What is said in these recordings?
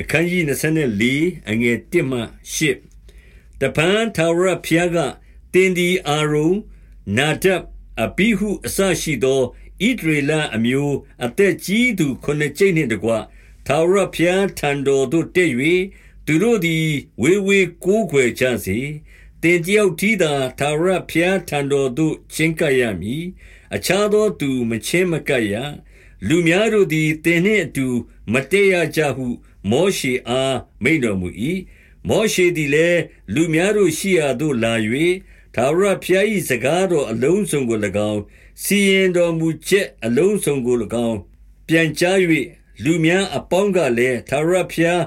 အခန်းကြီး24အငယ်1မှ8တပန်ထာဝရဘုရားကတင်ဒီအာရုံနာဒပ်အဘိဟုအစရှိသောဣဒရေလအမျိုးအသက်ကြီးသူခုနှစ်ကျိပ်နှင့်တကွထာဝရဘုရားထံတော်သို့တက်၍သူတို့သည်ဝေဝေကိုးကွယ်ကြစေတင်တယောက်ထီးသာထာဝရဘုရားထံတော်သို့ချင်းကပ်ရမည်အခြားသောသူမချင်းမကပ်ရလူများတို့သည်တင်နှင့်အတူမတည့်ရကြဟု မောရှေအားမိန့်တော်မူ၏မောရှေသည်လည်းလူများတို့ရှိရာသို့လာ၍ထာဝရဘုရား၏စကားတော်အလုံးစုံကို၎င်းစီရင်တော်မူချက်အလုံးစုံကို၎င်းပြန်ကြား၍လူများအပေါင်းကလည်းထာဝရဘုရား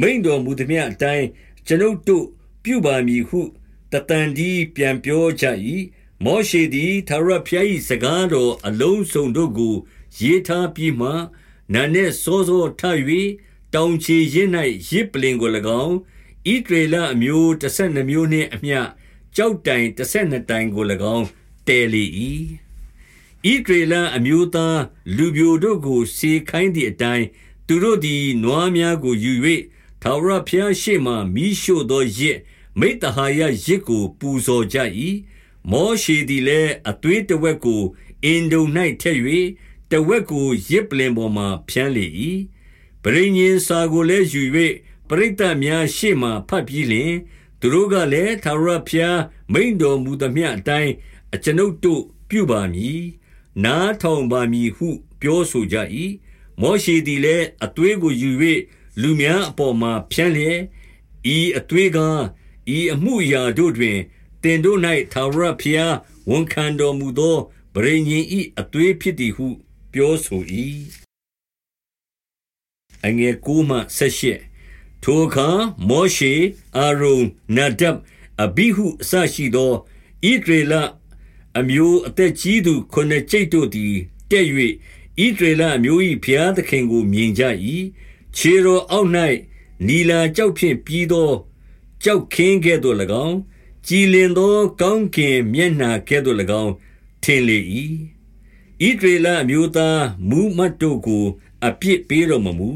မိန့်တော်မူသည်မြအတိုင်းကျွန်ုပ်တို့ပြုပါမည်ဟုတတန်ဒီပြန်ပြောကြ၏မောရှေသည်ထာဝရဘုရား၏စကားတော်အလုံးစုံတို့ကိုရေးထားပြီးမှနာနဲ့စောစောထ၍ တောင်ချေရင်၌ရစ်ပလင်ကို၎င်းဣဒရေလအမျိုး12မျိုးနှင့်အမျှကြောက်တိုင်12တိုင်ကို၎င်းတဲလေ၏ဣဒရေလအမျိုးသားလူပြိုတို့ကိုစေခိုင်းသည့်အတိုင်းသူတို့သည်နွားများကိုယူ၍ထာဝရဘုရားရှေ့မှမိရှို့သောရစ်မိတ္တဟာယရစ်ကိုပူဇော်ကြ၏မောရှေသည်လည်းအသွေးတဝက်ကိုအင်ဒုံ၌ထည့်၍တဝက်ကိုရစ်ပလင်ပေါ်မှဖြန်းလေ၏ ပရိညင်စာကိုလည်းယူ၍ပရိသတ်များရှေ့မှဖတ်ပြီးလျှင်သူတို့ကလည်းထာဝရဘုရားမိန်တော်မူသမျှအတိုင်းအကျွန်ုပ်တို့ပြုပါမည်နားထောင်ပါမည်ဟုပြောဆိုကြ၏မောရှေသည်လည်းအသွေးကိုယူ၍လူများအပေါ်မှာဖြန်းလျက်ဤအသွေးကားဤအမှုရာတို့တွင်တင်တို့၌ထာဝရဘုရားဝန်ခံတော်မူသောဗရိညင်ဤအသွေးဖြစ်သည်ဟု ပြောဆို၏ အငယ်9မှ18ထိုအခါမောရှေအာရုန်နဒပ်အဘိဟုအစရှိသောဣဒရေလအမျိုးအသက်ကြီးသူခုနှစ်ကျိတ်တို့သည်တက်၍ဣဒရေလအမျိုး၏ဘုရားသခင်ကိုမြင်ကြ၏ခြေတော်အောက်၌နီလာကြောက်ဖြင့်ပြီးသောကြောက်ခင်းကဲ့သို့၎င်းကြည်လင်သော ကောင်းကင်မျက်နှာကဲ့သို့၎င်းထင်လေ၏ဣဒရေလအမျိုးသားမူမတ်တို့ကို အပြစ်ပေးတော်မမူ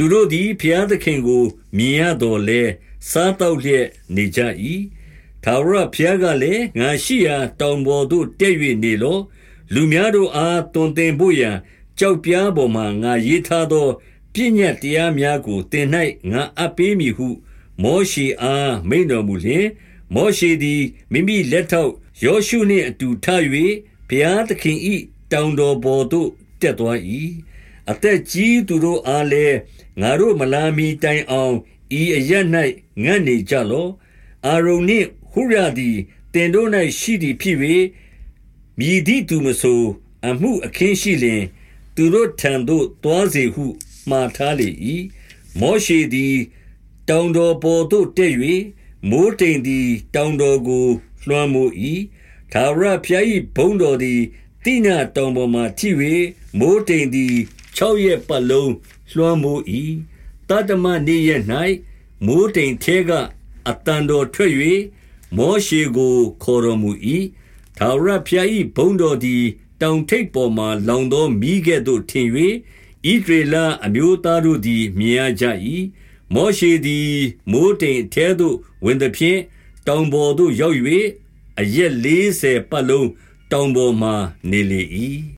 သူတို့သည်ဘုရားသခင်ကို မြင်ရတော်လဲစားတောက်လျက်နေကြ၏ထာဝရဘုရားကလည်းငါရှိရာတောင်ပေါ်သို့တက်၍နေလော့လူများတို့အားတွင်တင်ဖို့ရန်ကြောက်ပြားပေါ်မှငါရေးထားသောပြည့်ညတ်တရားများကိုတင်၌ငါအပ်ပေးမည်ဟု မောရှေအားမိန်တော်မူလျှင် မောရှေသည်မိမိလက်ထောက်ယောရှုနှင့်အတူထ၍ဘုရားသခင်၏တောင်တော်ပေါ်သို့တက်သွား၏ အသက်ကြီးသူတို့အားလည်းငါတို့မလာမီတိုင်အောင်ဤအရ၌ငတ်နေကြလော့အာရုန်နှင့်ဟုရသည်တင်တို့၌ရှိသည်ဖြစ်၍မြည်သည့်သူမဆိုအမှုအခင်းရှိလျင် သူတို့ထံသို့သွားစေဟုမှားထားလေ၏မောရှေသည်တောင်တော်ပေါ်သို့တက်၍မိုးတိမ်သည်တောင်တော်ကိုလွှမ်းမိုး၏သာရဖျား၏ဘုံတော်သည်တိနာတောင်ပေါ်မှထိ၍မိုးတိမ်သည် 6ရက်ပတ်လုံးလွှမ်းမိုး၏တတမနေ့ရက်၌မိုးတိမ်ထဲကအတန်တော်ထွက်၍မောရှေကိုခေါ်တော်မူ၏သာရဖျား၏ဘုံတော်သည်တောင်ထိပ်ပေါ်မှလောင်သောမိကဲ့သို့ထင်၍ဣဒရေလအမျိုးသားတို့သည်မြင်ရကြ၏မောရှေသည်မိုးတိမ်ထဲသို့ဝင်သည်ဖြင့်တောင်ပေါ်သို့ရောက်၍အရက်40ပတ်လုံးတောင်ပေါ်မှနေလေ၏